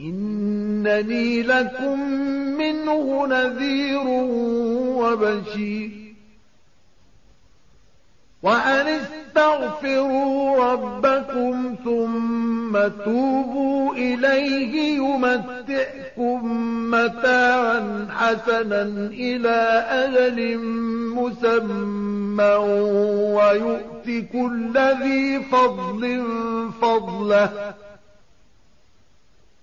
إنني لكم منه نذير وبشير. وأن استغفروا ربكم ثم توبوا إليه يمتئكم متاعا حسنا إلى أجل مسمى ويؤتك كل ذي فضل فضله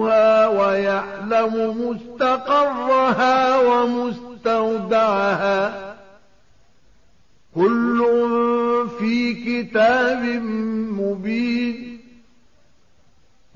رزقها ويعلم مستقرها ومستودعها. كل في كتاب مبين.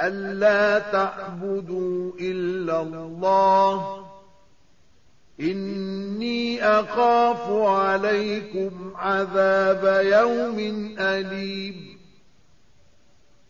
ألا تعبدوا إلا الله. إني أخاف عليكم عذاب يوم أليم.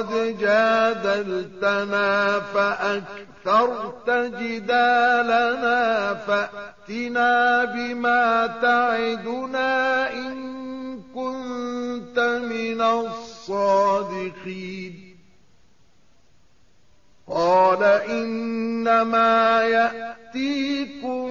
قد جادلتنا فأكثرت جدالنا فأتنا بما تعدنا إن كنت من الصادقين. قال إنما يأتيكم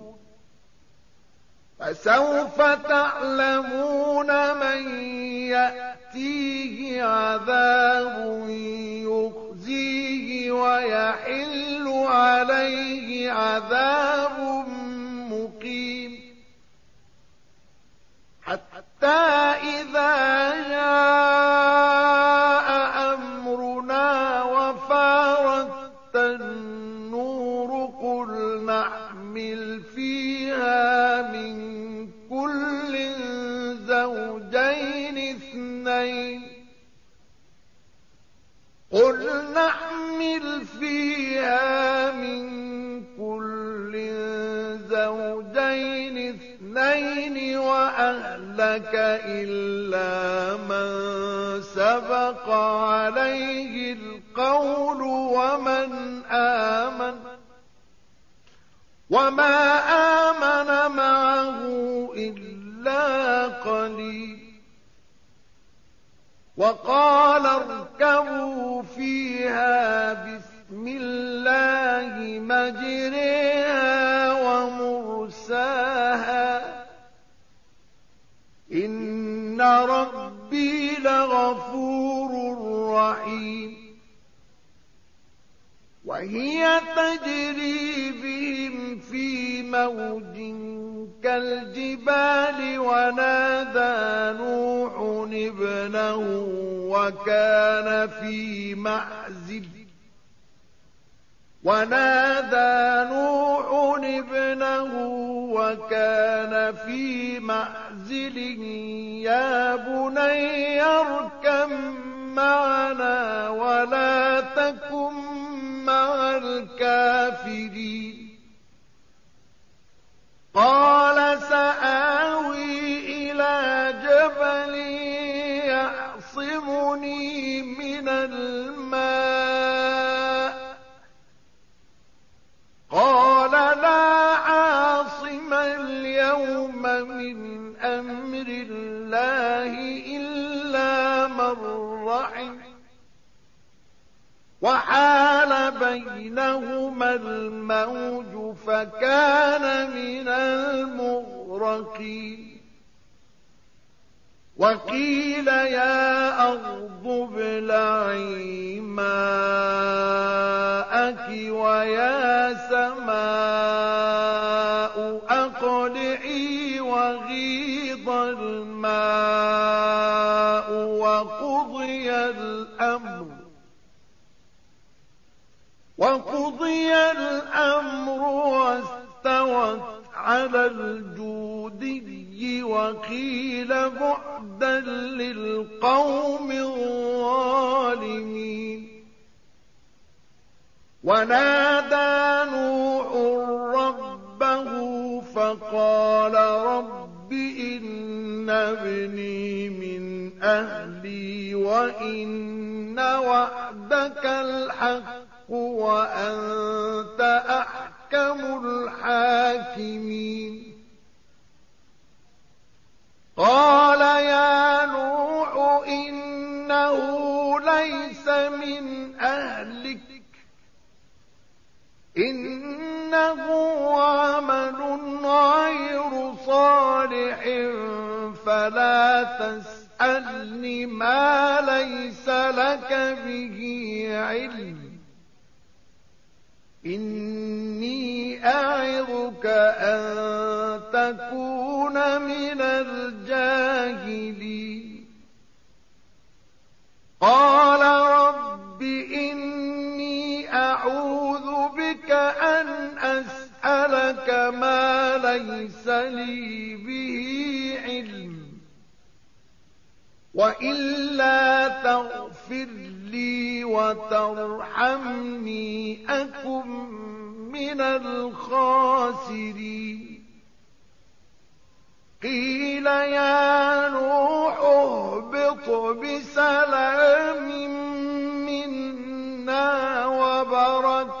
فسوف تعلمون من يأتيه عذاب يخزيه ويحل عليه عذاب مقيم. حتى إذا جاء الموج فكان من المغرقين. وقيل يا أرض ابلعي ماءك ويا سماء وقضي الأمر واستوت على الجودي وقيل بعدا للقوم الظالمين. ونادى نوح ربه فقال رب إن ابني من أهلي وإن وعدك الحق وأنت أحكم الحاكمين. قال يا نوح إنه ليس من أهلك. إنه عمل غير صالح فلا تسألني ما ليس لك به علم. إني أعظك أن تكون من الجاهلين. قال رب إني أعوذ بك أن أسألك ما ليس لي به علم وإلا تغفر لي وترحمني أكن من الخاسرين. قيل يا نوح اهبط بسلام منا وبركات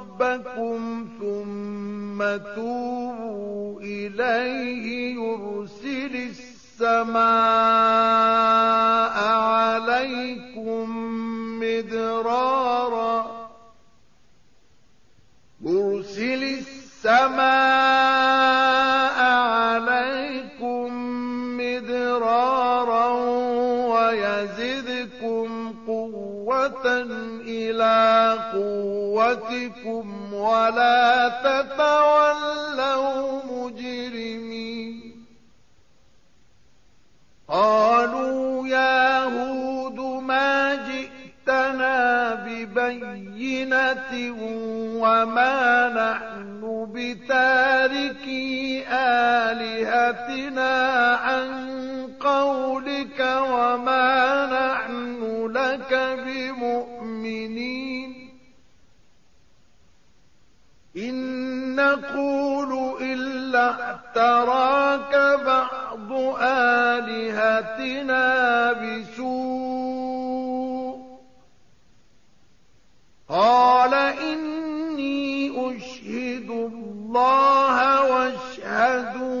ثم توبوا إليه يرسل السماء عليكم مدرارا. يرسل السماء عليكم مدرارا ويزدكم قوة قوتكم ولا تتولوا مجرمين. قالوا يا هود ما جئتنا ببينة وما نحن بتاركي آلهتنا عن اعتراك بعض آلهتنا بسوء. قال إني أشهد الله واشهدوا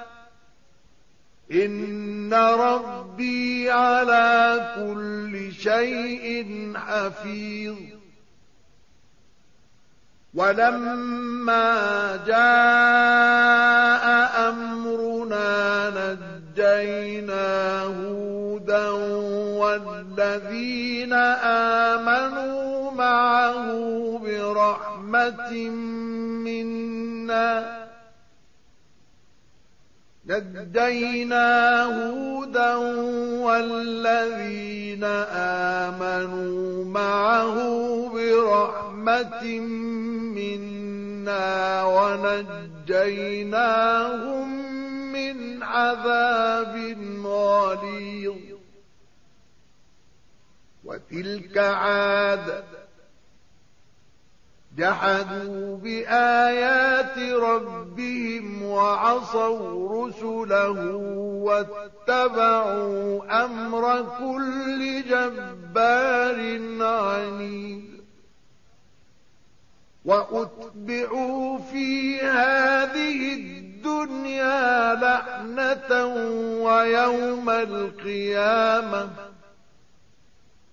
إن ربي على كل شيء حفيظ ولما جاء أمرنا نجينا هودا والذين آمنوا معه برحمة منا نجينا هودا والذين آمنوا معه برحمة منا ونجيناهم من عذاب غليظ. وتلك عاد جحدوا بآيات ربهم وعصوا رسله واتبعوا أمر كل جبار عنيد. وأتبعوا في هذه الدنيا لعنة ويوم القيامة.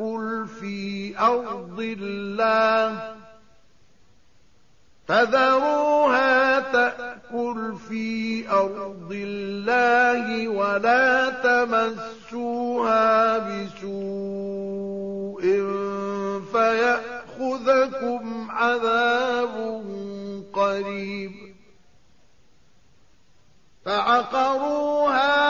تأكل في أرض الله فذروها تأكل في أرض الله ولا تمسوها بسوء فيأخذكم عذاب قريب فعقروها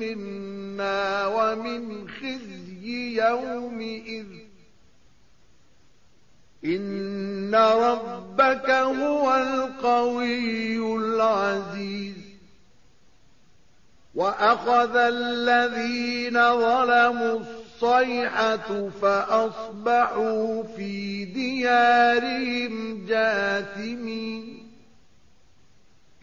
منا ومن خزي يومئذ إن ربك هو القوي العزيز وأخذ الذين ظلموا الصيحة فأصبحوا في ديارهم جاثمين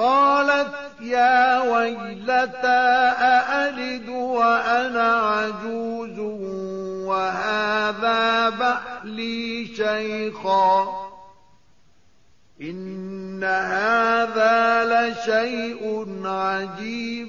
قالت يا ويلتى أألد وأنا عجوز وهذا بحلي شيخا إن هذا لشيء عجيب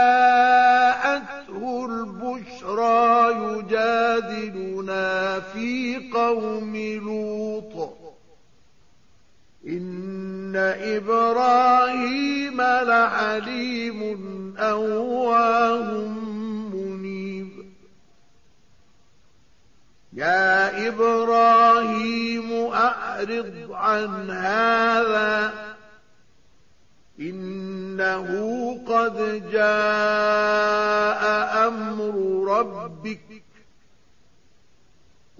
إبراهيم لحليم أواه يا إبراهيم أعرض عن هذا إنه قد جاء أمر ربك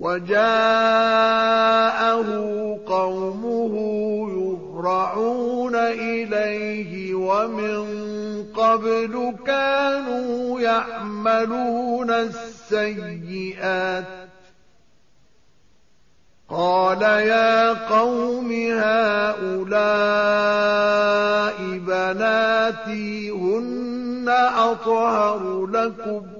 وجاءه قومه يهرعون إليه ومن قبل كانوا يعملون السيئات. قال يا قوم هؤلاء بناتي هن أطهر لكم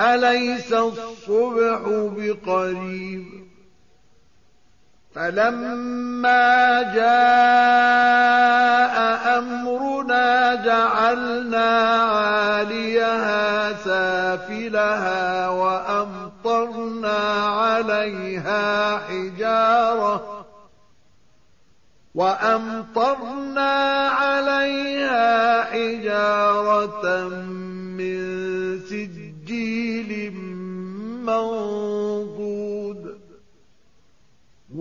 أليس الصبح بقريب؟ فلما جاء أمرنا جعلنا عاليها سافلها وأمطرنا عليها حجارة وأمطرنا عليها حجارة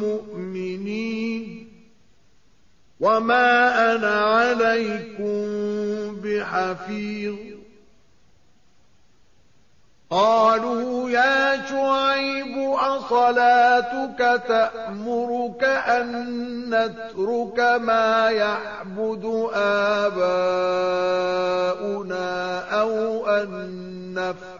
مؤمنين وما أنا عليكم بحفيظ قالوا يا شعيب أصلاتك تأمرك أن نترك ما يعبد آباؤنا أو أن نفعل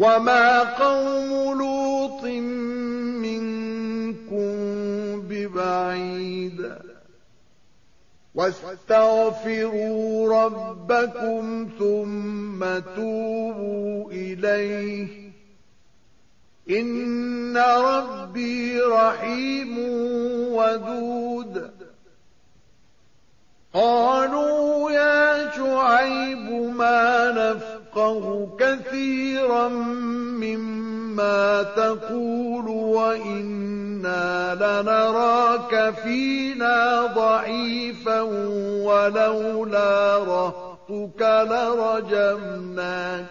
وما قوم لوط منكم ببعيد واستغفروا ربكم ثم توبوا إليه إن ربي رحيم ودود قالوا يا شعيب ما نفقه كثيرا مما تقول وإنا لنراك فينا ضعيفا ولولا رهتك لرجمناك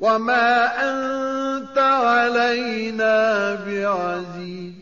وما أنت علينا بعزيز.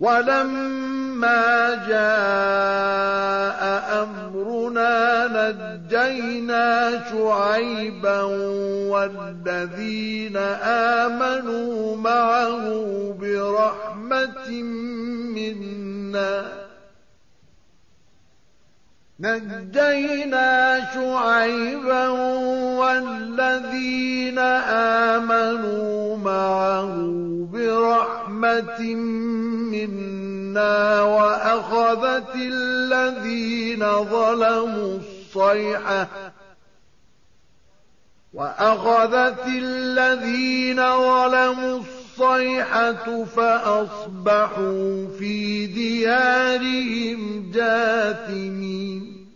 وَلَمَّا جَاءَ أَمْرُنَا نَجَّيْنَا شُعَيْبًا وَالَّذِينَ آمَنُوا مَعَهُ بِرَحْمَةٍ مِّنَّا. نَجَّيْنَا شُعَيْبًا وَالَّذِينَ آمَنُوا مَعَهُ بِرَحْمَةٍ مِّنَّا وَأَخَذَتِ الَّذِينَ ظَلَمُوا الصَّيْحَةُ وَأَخَذَتِ الَّذِينَ ظَلَمُوا الصَّيْحَةُ فَأَصْبَحُوا فِي دِيَارِهِمْ جَاثِمِينَ.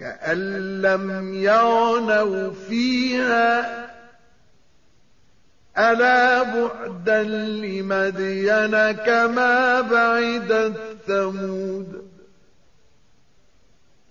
كَأَن لَّمْ يَغْنَوْا فِيهَا ألا بعدا لمدين كما بعدت ثمود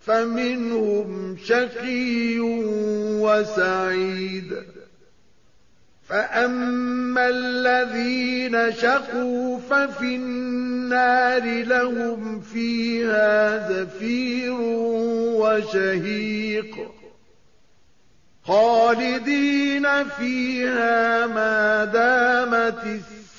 فمنهم شقي وسعيد. فأما الذين شقوا ففي النار لهم فيها زفير وشهيق. خالدين فيها ما دامت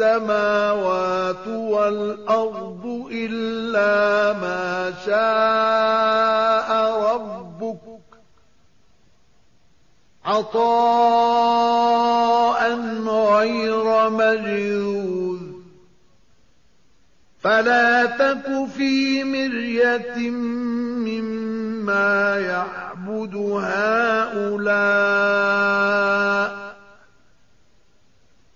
السماوات والأرض إلا ما شاء ربك. عطاء غير مجذوذ. فلا تك في مرية مما يعبد هؤلاء.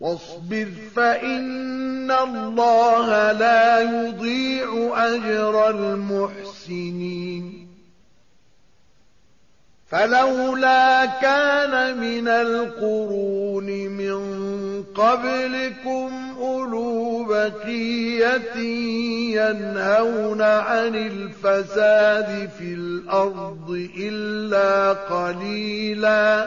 واصبر فإن الله لا يضيع أجر المحسنين. فلولا كان من القرون من قبلكم أولو بقية ينهون عن الفساد في الأرض إلا قليلا.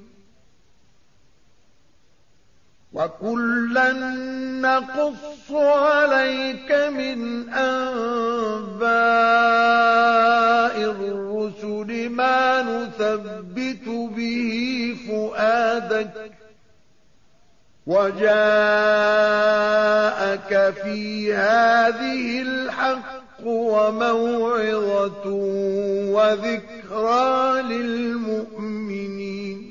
وكلا نقص عليك من أنباء الرسل ما نثبت به فؤادك وجاءك في هذه الحق وموعظة وذكرى للمؤمنين